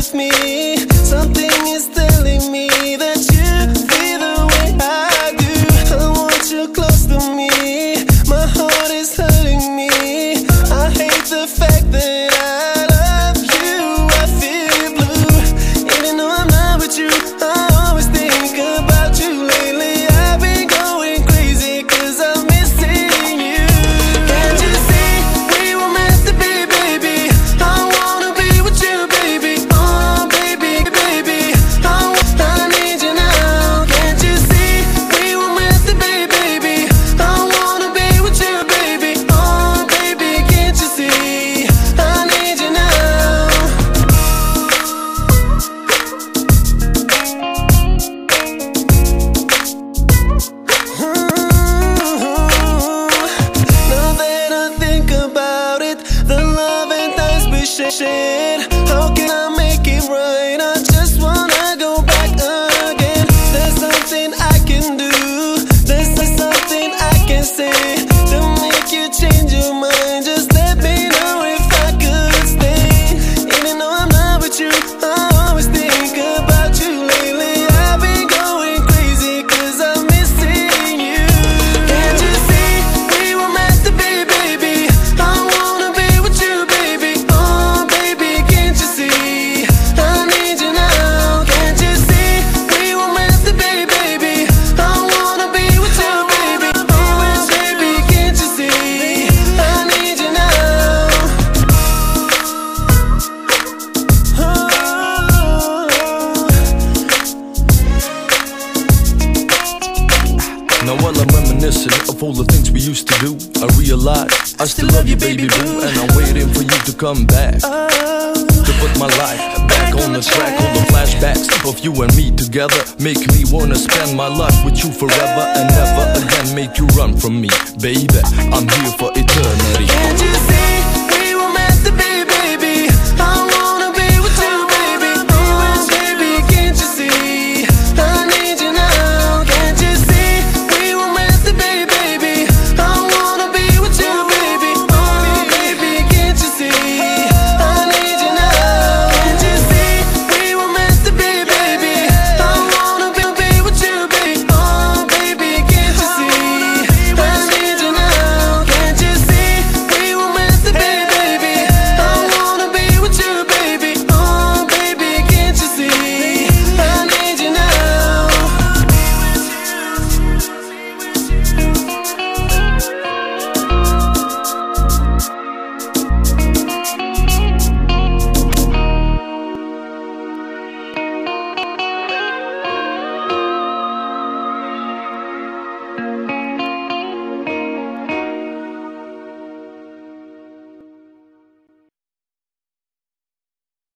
with me. Something is telling me that. shit, shit. How can I make it right? Reminiscing of things we used to do, I realize I still love you, baby boo, and I'm waiting for you to come back. To put my life back on the track, all the flashbacks of you and me together make me wanna spend my life with you forever and never again make you run from me, baby. I'm here for eternity.